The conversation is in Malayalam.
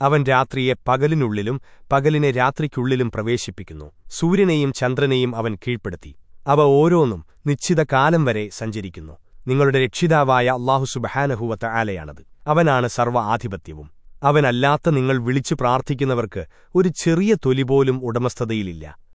അവൻ രാത്രിയെ പകലിനുള്ളിലും പകലിനെ രാത്രിക്കുള്ളിലും പ്രവേശിപ്പിക്കുന്നു. സൂര്യനെയും ചന്ദ്രനെയും അവൻ കീഴ്പ്പെടുത്തി. അവ ഓരോന്നും നിശ്ചിത കാലം വരെ സഞ്ചരിക്കുന്നു. നിങ്ങളുടെ രക്ഷിതാവായ അള്ളാഹു സുബഹാനഹുവത്ത ആലയാണത് അവനാണ് സർവ ആധിപത്യവും അവനല്ലാത്ത നിങ്ങൾ വിളിച്ചു പ്രാർത്ഥിക്കുന്നവർക്ക് ഒരു ചെറിയ തൊലിപോലും ഉടമസ്ഥതയിലില്ല.